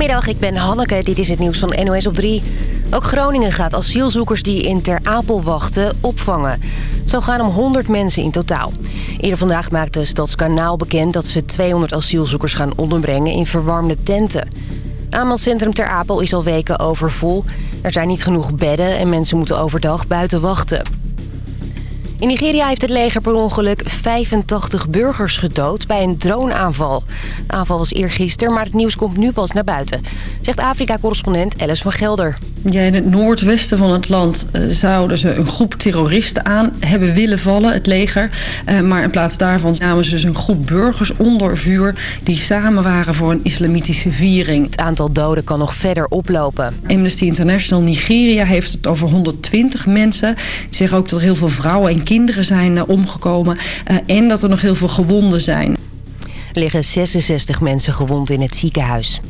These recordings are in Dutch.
Goedemiddag, ik ben Hanneke. Dit is het nieuws van NOS op 3. Ook Groningen gaat asielzoekers die in Ter Apel wachten opvangen. Zou gaan om 100 mensen in totaal. Eerder vandaag maakte Stadskanaal bekend dat ze 200 asielzoekers gaan onderbrengen in verwarmde tenten. Aanmeldcentrum Ter Apel is al weken overvol. Er zijn niet genoeg bedden en mensen moeten overdag buiten wachten. In Nigeria heeft het leger per ongeluk 85 burgers gedood bij een droneaanval. De aanval was eergisteren, maar het nieuws komt nu pas naar buiten. Zegt Afrika-correspondent Alice van Gelder. Ja, in het noordwesten van het land uh, zouden ze een groep terroristen aan hebben willen vallen, het leger. Uh, maar in plaats daarvan namen ze dus een groep burgers onder vuur... die samen waren voor een islamitische viering. Het aantal doden kan nog verder oplopen. Amnesty International Nigeria heeft het over 120 mensen. Die zeggen ook dat er heel veel vrouwen en kinderen zijn uh, omgekomen... en dat er nog heel veel gewonden zijn. Er liggen 66 mensen gewond in het ziekenhuis.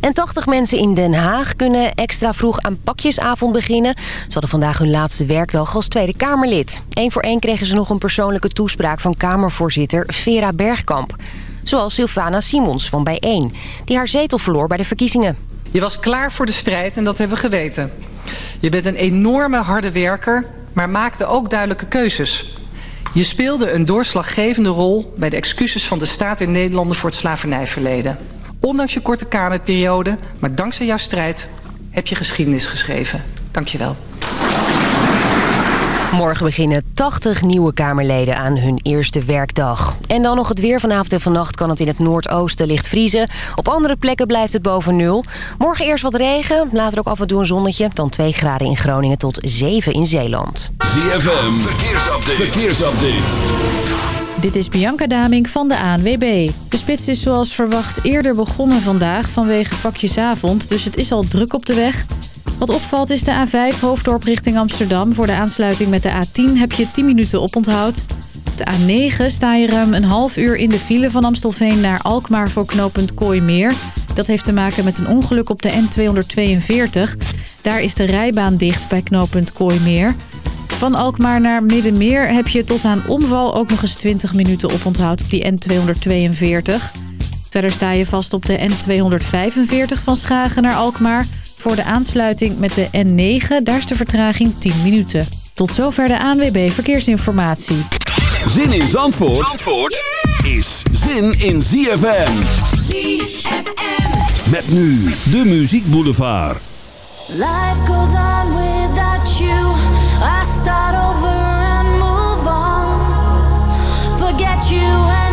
En 80 mensen in Den Haag kunnen extra vroeg aan pakjesavond beginnen. Ze hadden vandaag hun laatste werkdag als Tweede Kamerlid. Eén voor één kregen ze nog een persoonlijke toespraak van Kamervoorzitter Vera Bergkamp. Zoals Sylvana Simons van Bijeen, die haar zetel verloor bij de verkiezingen. Je was klaar voor de strijd en dat hebben we geweten. Je bent een enorme harde werker, maar maakte ook duidelijke keuzes. Je speelde een doorslaggevende rol bij de excuses van de staat in Nederland voor het slavernijverleden. Ondanks je korte kamerperiode, maar dankzij jouw strijd, heb je geschiedenis geschreven. Dank je wel. Morgen beginnen 80 nieuwe Kamerleden aan hun eerste werkdag. En dan nog het weer. Vanavond en vannacht kan het in het noordoosten licht vriezen. Op andere plekken blijft het boven nul. Morgen eerst wat regen, later ook af en toe een zonnetje. Dan 2 graden in Groningen tot 7 in Zeeland. ZFM, verkeersupdate. verkeersupdate. Dit is Bianca Daming van de ANWB. De spits is zoals verwacht eerder begonnen vandaag vanwege pakjesavond, dus het is al druk op de weg. Wat opvalt is de A5 hoofddorp richting Amsterdam. Voor de aansluiting met de A10 heb je 10 minuten oponthoud. Op de A9 sta je ruim een half uur in de file van Amstelveen naar Alkmaar voor knooppunt Kooimeer. Dat heeft te maken met een ongeluk op de N242. Daar is de rijbaan dicht bij knooppunt Kooimeer. Van Alkmaar naar Middenmeer heb je tot aan omval ook nog eens 20 minuten oponthoud op die N242. Verder sta je vast op de N245 van Schagen naar Alkmaar. Voor de aansluiting met de N9, daar is de vertraging 10 minuten. Tot zover de ANWB Verkeersinformatie. Zin in Zandvoort, Zandvoort is zin in ZFM. ZFM. Met nu de Muziek Boulevard. Life goes on without you. I start over and move on. Forget you and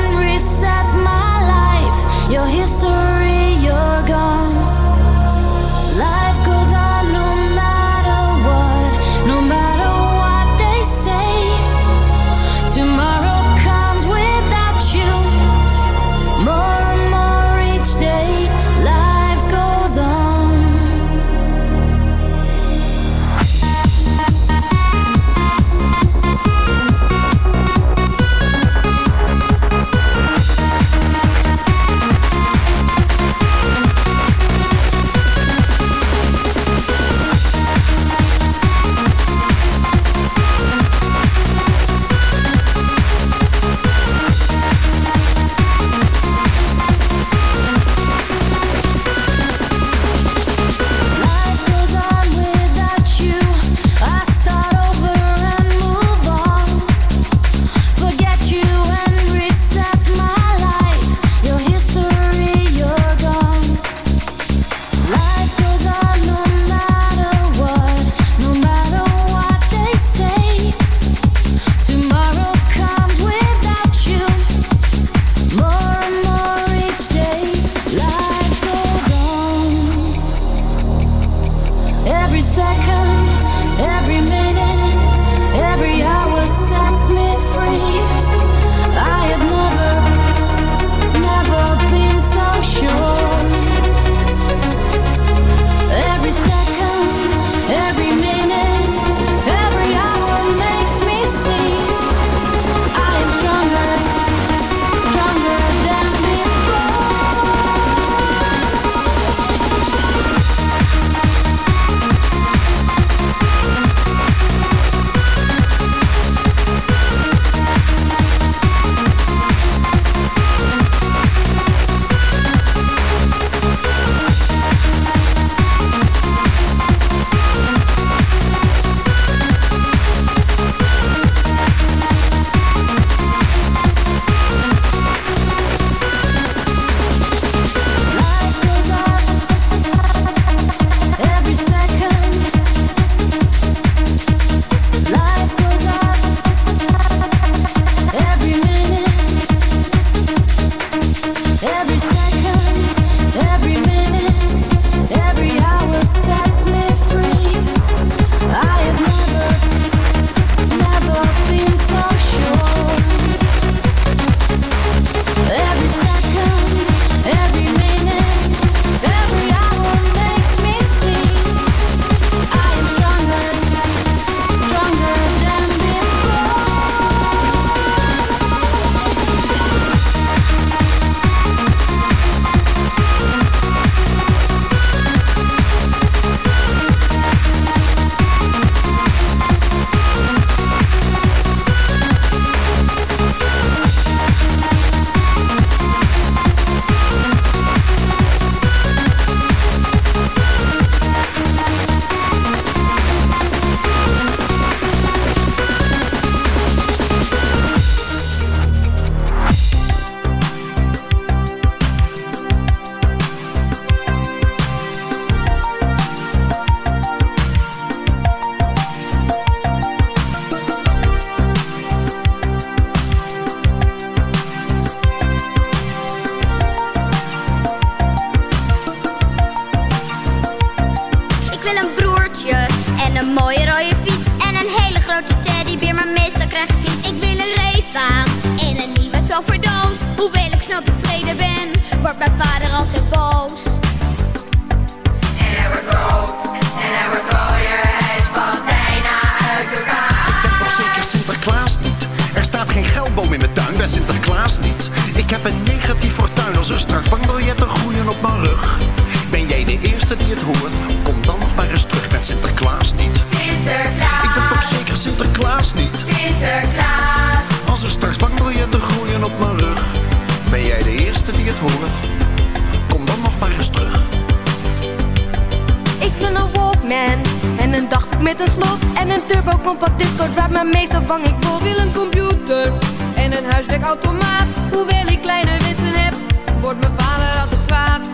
Met een slot en een turbo compact disco draait maar meestal vang. Ik bol Wil een computer en een huiswerkautomaat. Hoewel ik kleine wensen heb, wordt mijn vader altijd kwaad.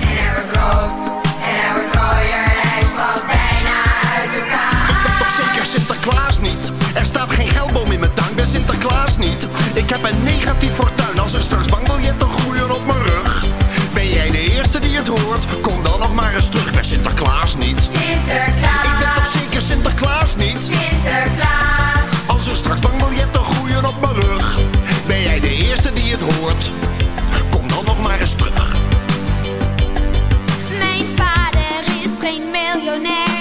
En hij wordt rood, en hij wordt gooier En hij valt bijna uit elkaar. Ik ben toch zeker Sinterklaas niet. Er staat geen geldboom in mijn tuin, ben Sinterklaas niet. Ik heb een negatief fortuin Als er straks bang wil je toch groeien op mijn rug. Ben jij de eerste die het hoort, nog maar eens terug. bij Sinterklaas niet. Sinterklaas. Ik ben toch zeker Sinterklaas niet. Sinterklaas. Als er straks bankbiljetten groeien op mijn rug. Ben jij de eerste die het hoort. Kom dan nog maar eens terug. Mijn vader is geen miljonair.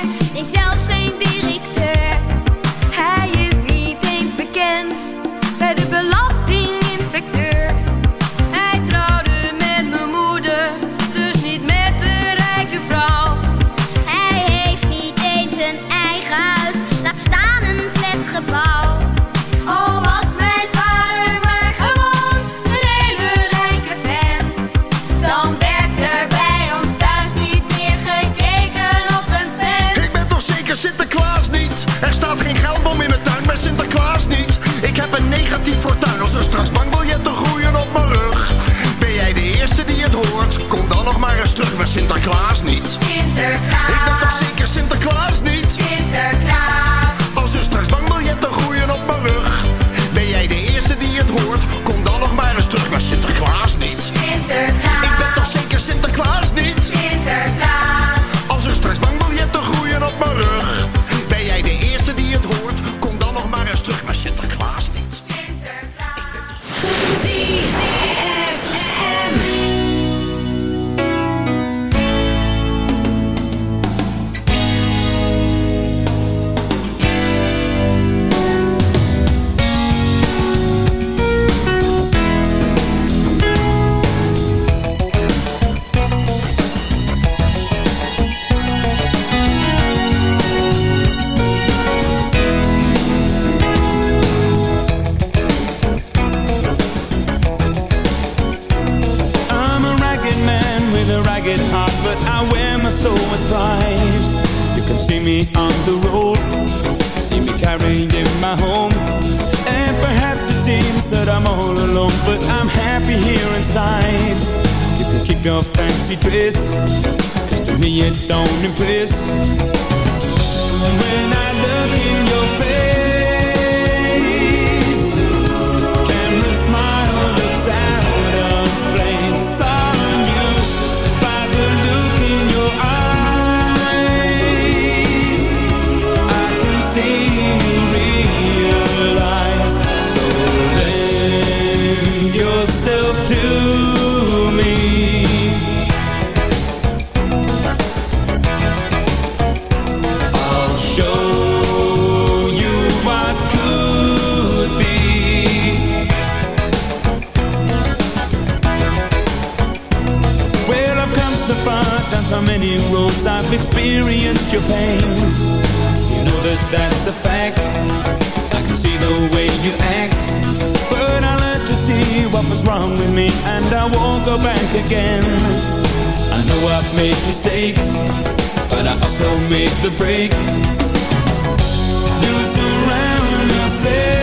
again. I know I've made mistakes But I also made the break. You surround yourself.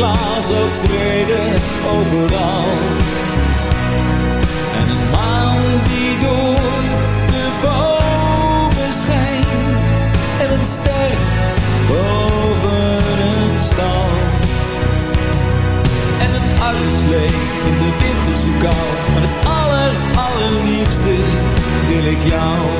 Sinterklaas ook vrede overal. En een maan die door de bomen schijnt. En een ster boven een stal. En een armslee in de winterse kou. Maar het aller, allerliefste wil ik jou.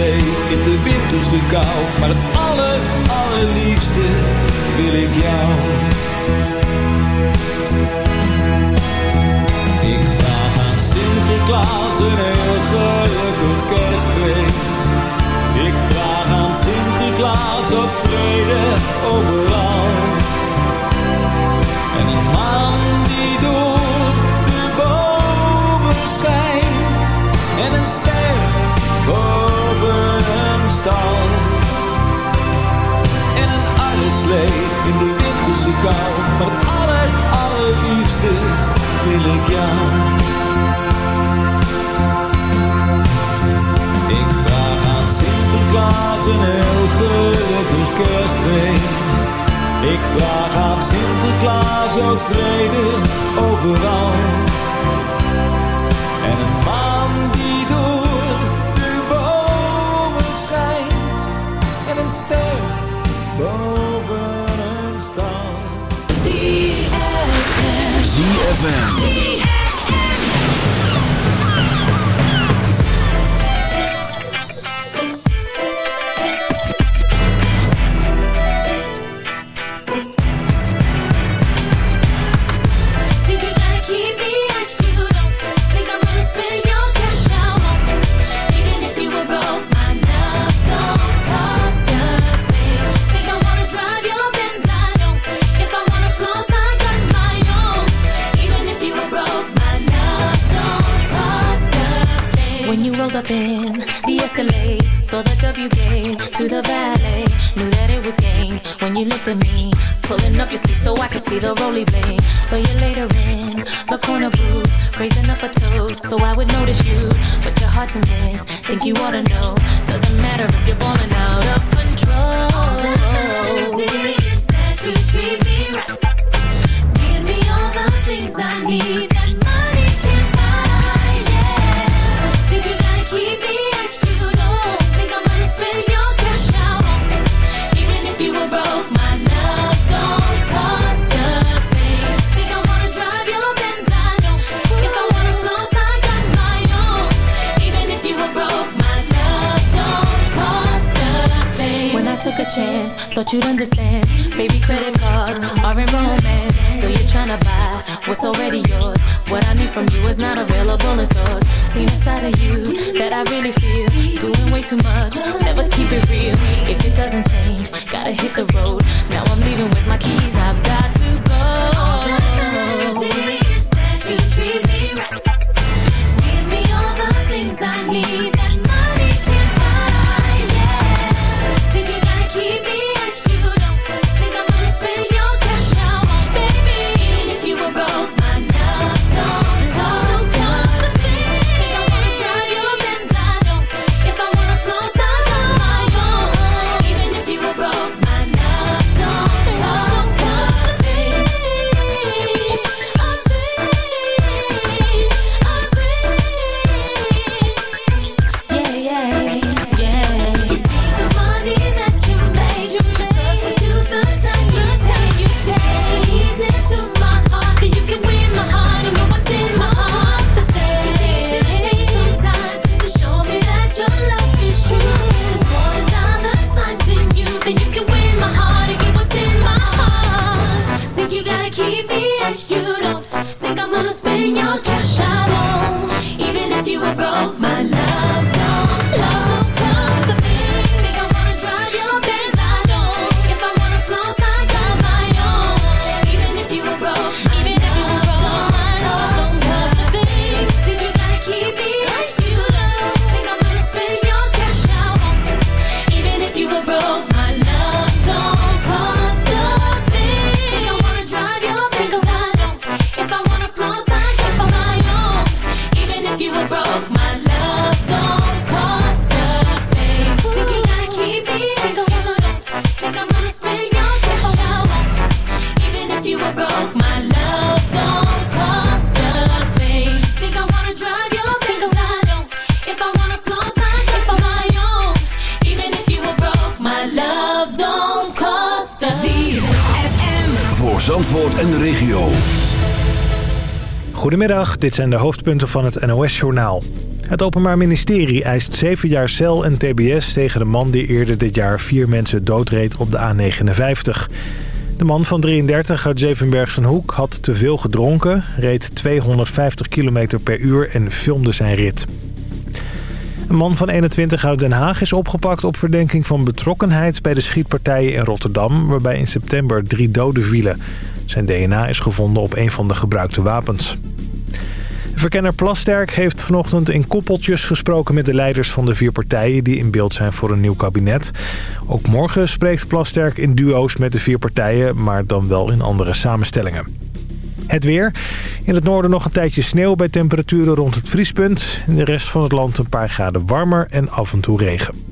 in de winterse kou. Maar het aller, allerliefste wil ik jou. Goedemiddag, dit zijn de hoofdpunten van het NOS-journaal. Het Openbaar Ministerie eist 7 jaar cel en tbs tegen de man die eerder dit jaar vier mensen doodreed op de A59. De man van 33 uit Zevenbergsen Hoek had te veel gedronken, reed 250 km per uur en filmde zijn rit. Een man van 21 uit Den Haag is opgepakt op verdenking van betrokkenheid bij de schietpartijen in Rotterdam... waarbij in september drie doden vielen. Zijn DNA is gevonden op een van de gebruikte wapens. Verkenner Plasterk heeft vanochtend in koppeltjes gesproken met de leiders van de vier partijen die in beeld zijn voor een nieuw kabinet. Ook morgen spreekt Plasterk in duo's met de vier partijen, maar dan wel in andere samenstellingen. Het weer. In het noorden nog een tijdje sneeuw bij temperaturen rond het vriespunt. In de rest van het land een paar graden warmer en af en toe regen.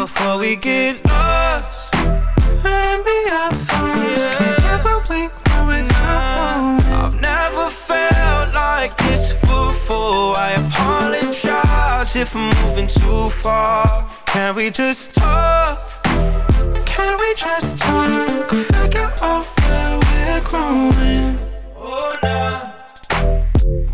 before we get lost. Maybe our thoughts can't get what we want without I've never felt like this before. I apologize if I'm moving too far. Can we just talk? Can we just talk? Figure out where we're growing. Oh,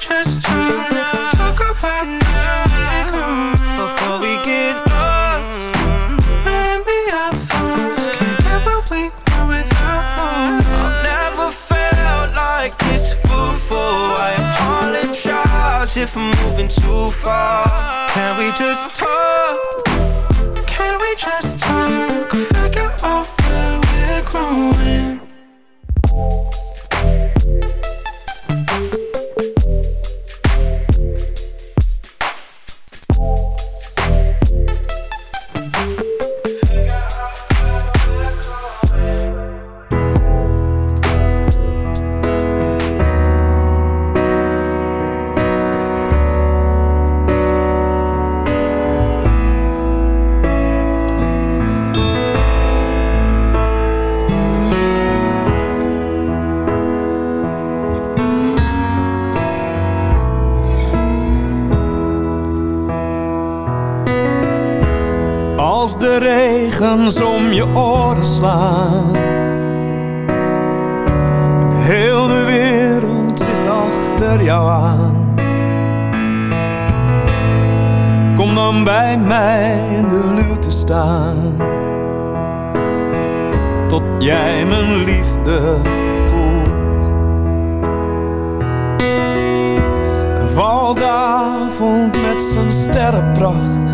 Just talk? Talk about now before we get lost. Can't get we want without one. I've never felt like this before. I apologize if I'm moving too far. Can we just talk? Can we just talk? Figure out where we're growing. Regens om je oren slaan. Heel de wereld zit achter jou aan. Kom dan bij mij in de luwte staan. Tot jij mijn liefde voelt. Valt de avond met zijn sterrenpracht.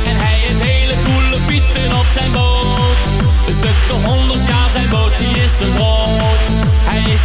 Stuk de honderd jaar zijn boot, die is zo groot. Hij is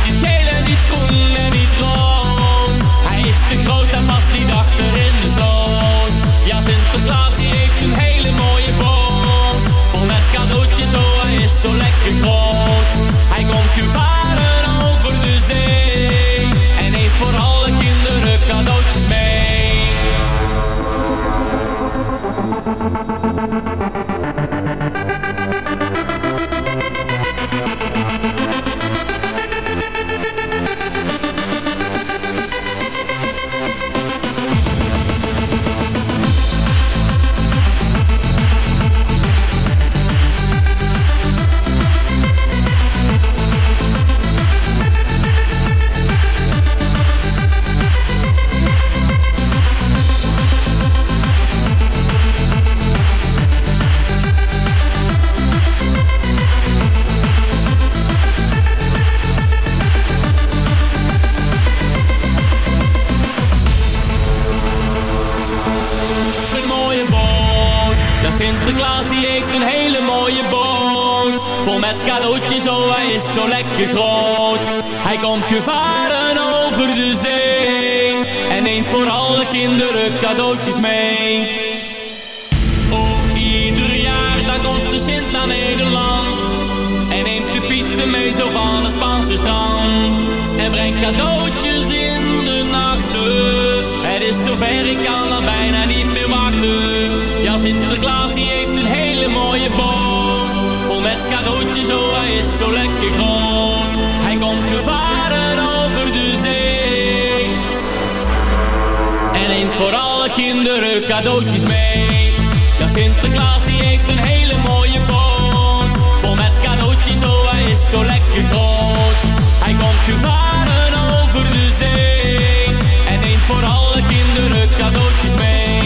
Sinterklaas die heeft een hele mooie boot. Vol met cadeautjes, oh hij is zo lekker groot. Hij komt gevaren over de zee. En neemt voor alle kinderen cadeautjes mee.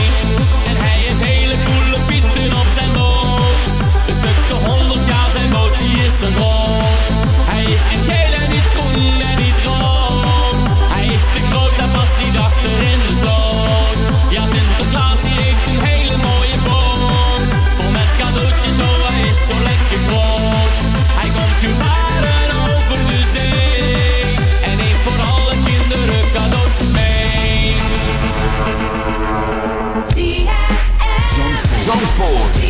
En hij heeft hele coole pieten op zijn boot. Een stuk de honderd jaar zijn boot, die is zo groot. Hij is niet geel en niet groen en niet rood. Hij is te groot, daar past niet achter Zandvoort.